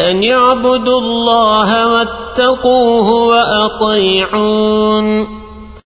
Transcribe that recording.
أن يعبدوا الله واتقوه وأطيعون.